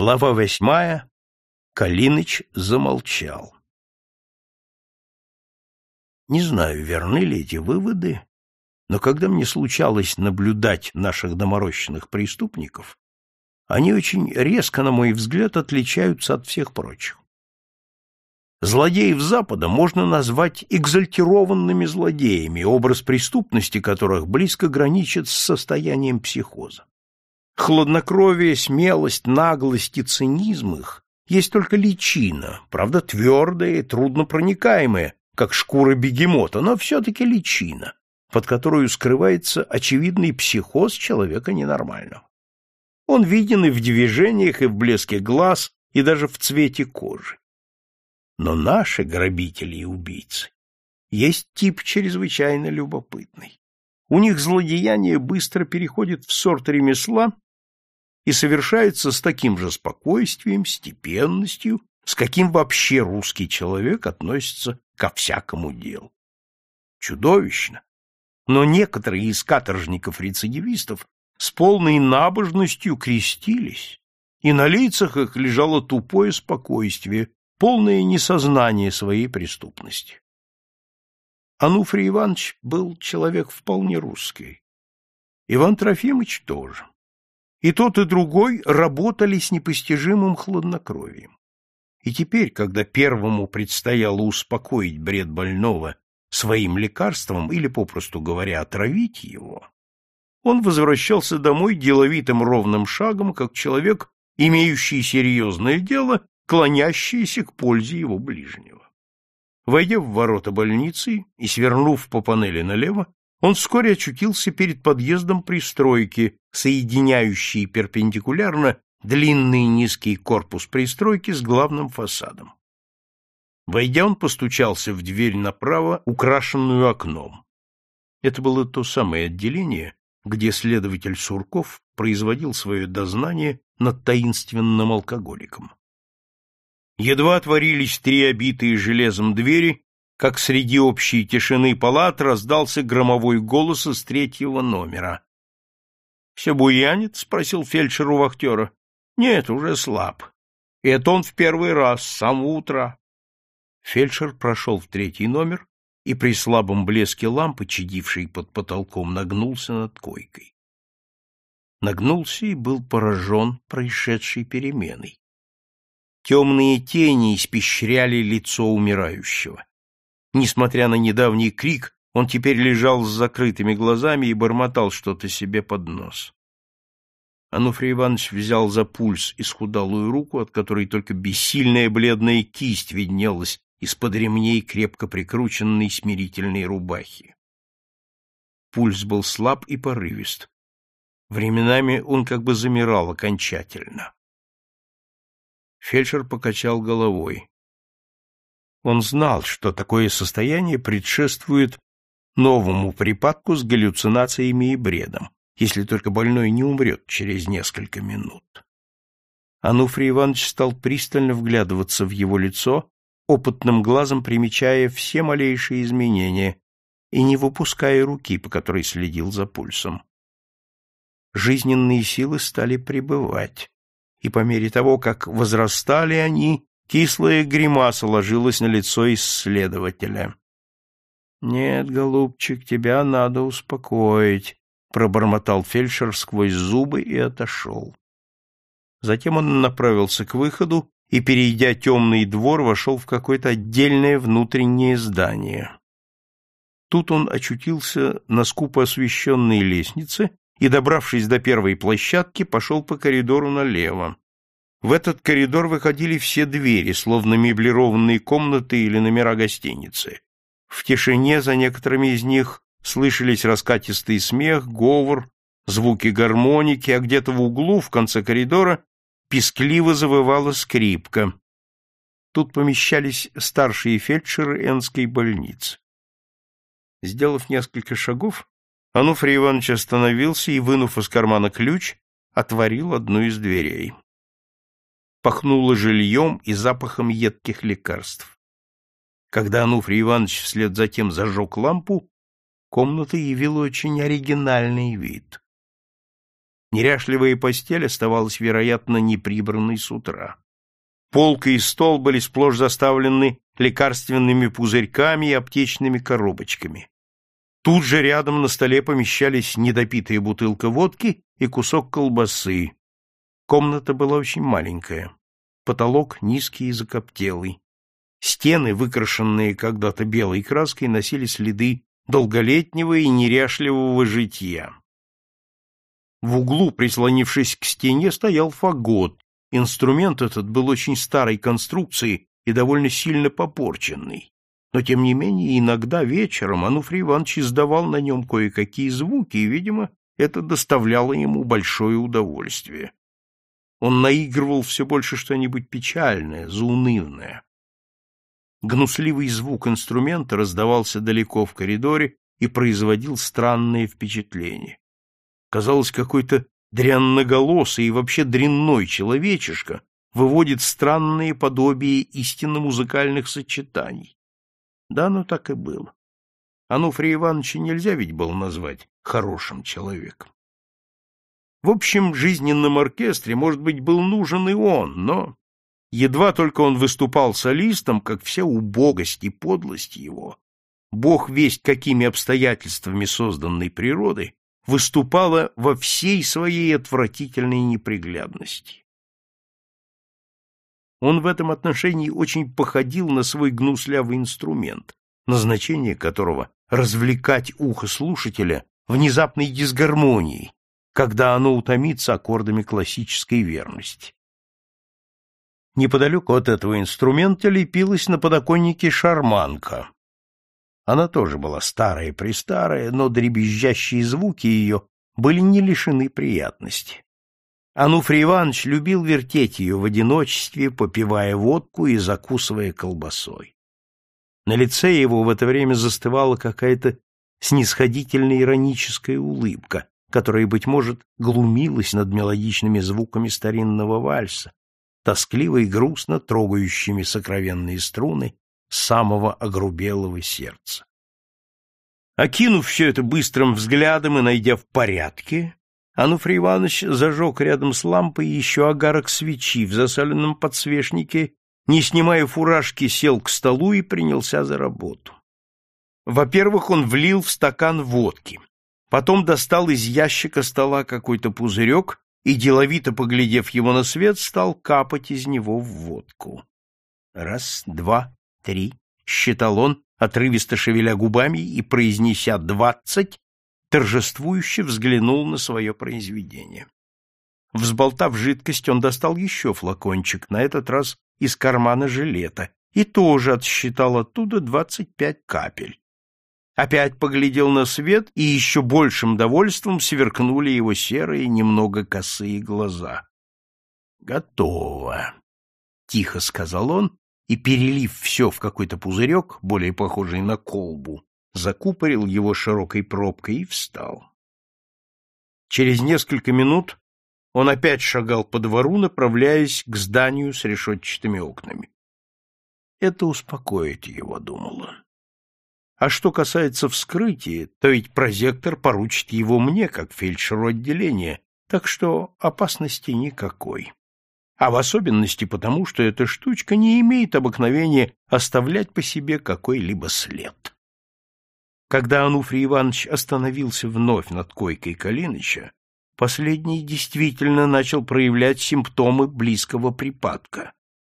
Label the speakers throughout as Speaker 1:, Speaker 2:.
Speaker 1: Глава восьмая. Калиныч замолчал. Не знаю, верны ли эти выводы, но когда мне случалось наблюдать наших доморощенных преступников, они очень резко, на мой взгляд, отличаются от всех прочих. Злодеев Запада можно назвать экзальтированными злодеями, образ преступности которых близко граничит с состоянием психоза. Хладнокровие, смелость, наглость и цинизм их есть только личина, правда, твердая и труднопроникаемая, как шкура бегемота, но все-таки личина, под которую скрывается очевидный психоз человека ненормального. Он виден и в движениях, и в блеске глаз, и даже в цвете кожи. Но наши грабители и убийцы есть тип чрезвычайно любопытный. У них злодеяние быстро переходит в сорт ремесла и совершается с таким же спокойствием, степенностью, с каким вообще русский человек относится ко всякому делу. Чудовищно! Но некоторые из каторжников-рецидивистов с полной набожностью крестились, и на лицах их лежало тупое спокойствие, полное несознание своей преступности. Ануфрий Иванович был человек вполне русский. Иван Трофимович тоже. И тот, и другой работали с непостижимым хладнокровием. И теперь, когда первому предстояло успокоить бред больного своим лекарством или, попросту говоря, отравить его, он возвращался домой деловитым ровным шагом, как человек, имеющий серьезное дело, клонящийся к пользе его ближнего. Войдя в ворота больницы и свернув по панели налево, он вскоре очутился перед подъездом пристройки, соединяющей перпендикулярно длинный низкий корпус пристройки с главным фасадом. Войдя, он постучался в дверь направо, украшенную окном. Это было то самое отделение, где следователь Сурков производил свое дознание над таинственным алкоголиком. Едва отворились три обитые железом двери, как среди общей тишины палат раздался громовой голос из третьего номера. — Все буянит? — спросил фельдшер у вахтера. — Нет, уже слаб. И это он в первый раз, с самого утра. Фельдшер прошел в третий номер и при слабом блеске лампы, чадившей под потолком, нагнулся над койкой. Нагнулся и был поражен происшедшей переменой. Темные тени испещряли лицо умирающего. Несмотря на недавний крик, он теперь лежал с закрытыми глазами и бормотал что-то себе под нос. Ануфрий Иванович взял за пульс исхудалую руку, от которой только бессильная бледная кисть виднелась из-под ремней крепко прикрученной смирительной рубахи. Пульс был слаб и порывист. Временами он как бы замирал окончательно. Фельдшер покачал головой. Он знал, что такое состояние предшествует новому припадку с галлюцинациями и бредом, если только больной не умрет через несколько минут. Ануфрий Иванович стал пристально вглядываться в его лицо, опытным глазом примечая все малейшие изменения и не выпуская руки, по которой следил за пульсом. Жизненные силы стали пребывать, и по мере того, как возрастали они, Кислая гримаса ложилась на лицо исследователя. — Нет, голубчик, тебя надо успокоить, — пробормотал фельдшер сквозь зубы и отошел. Затем он направился к выходу и, перейдя темный двор, вошел в какое-то отдельное внутреннее здание. Тут он очутился на скупо освещенной лестнице и, добравшись до первой площадки, пошел по коридору налево. В этот коридор выходили все двери, словно меблированные комнаты или номера гостиницы. В тишине за некоторыми из них слышались раскатистый смех, говор, звуки гармоники, а где-то в углу, в конце коридора, пескливо завывала скрипка. Тут помещались старшие фельдшеры Энской больницы. Сделав несколько шагов, Ануфрий Иванович остановился и, вынув из кармана ключ, отворил одну из дверей пахнуло жильем и запахом едких лекарств. Когда Ануфрий Иванович вслед за тем зажег лампу, комната явила очень оригинальный вид. Неряшливая постель оставалась, вероятно, неприбранной с утра. Полка и стол были сплошь заставлены лекарственными пузырьками и аптечными коробочками. Тут же рядом на столе помещались недопитая бутылка водки и кусок колбасы. Комната была очень маленькая. Потолок низкий и закоптелый. Стены, выкрашенные когда-то белой краской, носили следы долголетнего и неряшливого житья. В углу, прислонившись к стене, стоял фагот. Инструмент этот был очень старой конструкции и довольно сильно попорченный. Но, тем не менее, иногда вечером Ануфрий Иванович издавал на нем кое-какие звуки, и, видимо, это доставляло ему большое удовольствие. Он наигрывал все больше что-нибудь печальное, заунывное. Гнусливый звук инструмента раздавался далеко в коридоре и производил странное впечатление. Казалось, какой-то дрянноголосый и вообще дрянной человечишка выводит странные подобия истинно музыкальных сочетаний. Да, ну так и было. Ануфрия Ивановича нельзя ведь было назвать хорошим человеком. В общем, жизненном оркестре, может быть, был нужен и он, но едва только он выступал солистом, как вся убогость и подлость его, бог весть какими обстоятельствами созданной природы, выступала во всей своей отвратительной неприглядности. Он в этом отношении очень походил на свой гнуслявый инструмент, назначение которого — развлекать ухо слушателя внезапной дисгармонией, когда оно утомится аккордами классической верности. Неподалеку от этого инструмента лепилась на подоконнике шарманка, она тоже была старая-престарая, но дребезжащие звуки ее были не лишены приятности. Ануфрий Иванович любил вертеть ее в одиночестве, попивая водку и закусывая колбасой. На лице его в это время застывала какая-то снисходительная ироническая улыбка, которая, быть может, глумилась над мелодичными звуками старинного вальса, тоскливо и грустно трогающими сокровенные струны самого огрубелого сердца. Окинув все это быстрым взглядом и найдя в порядке, Ануфрий Иванович зажег рядом с лампой еще огарок свечи в засаленном подсвечнике, не снимая фуражки, сел к столу и принялся за работу. Во-первых, он влил в стакан водки, потом достал из ящика стола какой-то пузырек и, деловито поглядев его на свет, стал капать из него в водку. Раз, два, три, считал он, отрывисто шевеля губами и произнеся двадцать, торжествующе взглянул на свое произведение. Взболтав жидкость, он достал еще флакончик, на этот раз из кармана жилета, и тоже отсчитал оттуда двадцать пять капель. Опять поглядел на свет, и еще большим довольством сверкнули его серые, немного косые глаза. «Готово», — тихо сказал он и, перелив все в какой-то пузырек, более похожий на колбу, закупорил его широкой пробкой и встал. Через несколько минут он опять шагал по двору, направляясь к зданию с решетчатыми окнами. Это успокоит его, думал он. А что касается вскрытия, то ведь прозектор поручит его мне, как фельдшеру отделения, так что опасности никакой а в особенности потому, что эта штучка не имеет обыкновения оставлять по себе какой-либо след. Когда Ануфрий Иванович остановился вновь над койкой Калиныча, последний действительно начал проявлять симптомы близкого припадка.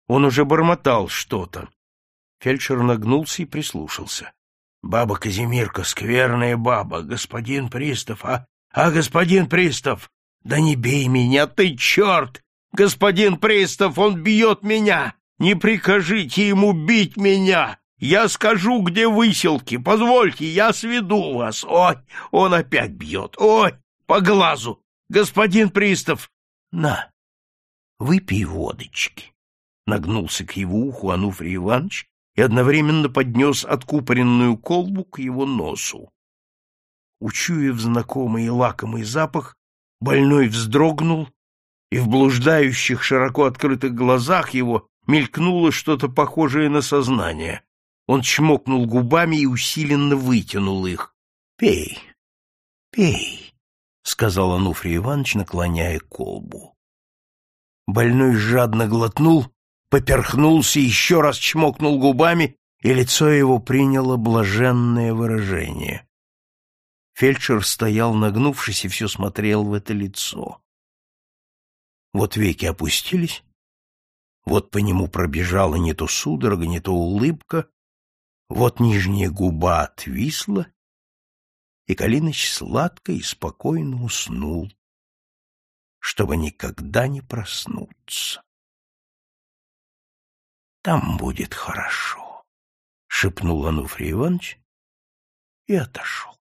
Speaker 1: Он уже бормотал что-то. Фельдшер нагнулся и прислушался. — Баба Казимирка, скверная баба, господин пристав, а... А, господин пристав! Да не бей меня, ты черт! Господин пристав, он бьет меня! Не прикажите ему бить меня! Я скажу, где выселки. Позвольте, я сведу вас. Ой, он опять бьет. Ой, по глазу. Господин пристав, на, выпей водочки. Нагнулся к его уху Ануфрий Иванович и одновременно поднес откупоренную колбу к его носу. Учуяв знакомый и лакомый запах, больной вздрогнул и в блуждающих, широко открытых глазах его мелькнуло что-то похожее на сознание. Он чмокнул губами и усиленно вытянул их. — Пей, пей, сказал Ануфрий Иванович, наклоняя колбу. Больной жадно глотнул, поперхнулся, еще раз чмокнул губами, и лицо его приняло блаженное выражение. Фельдшер стоял, нагнувшись, и все смотрел в это лицо. Вот веки опустились, вот по нему пробежала не то судорога, не то улыбка, вот нижняя губа отвисла, и Калиныч сладко и спокойно уснул, чтобы никогда не проснуться. «Там будет хорошо», — шепнул Ануфрий Иванович и отошел.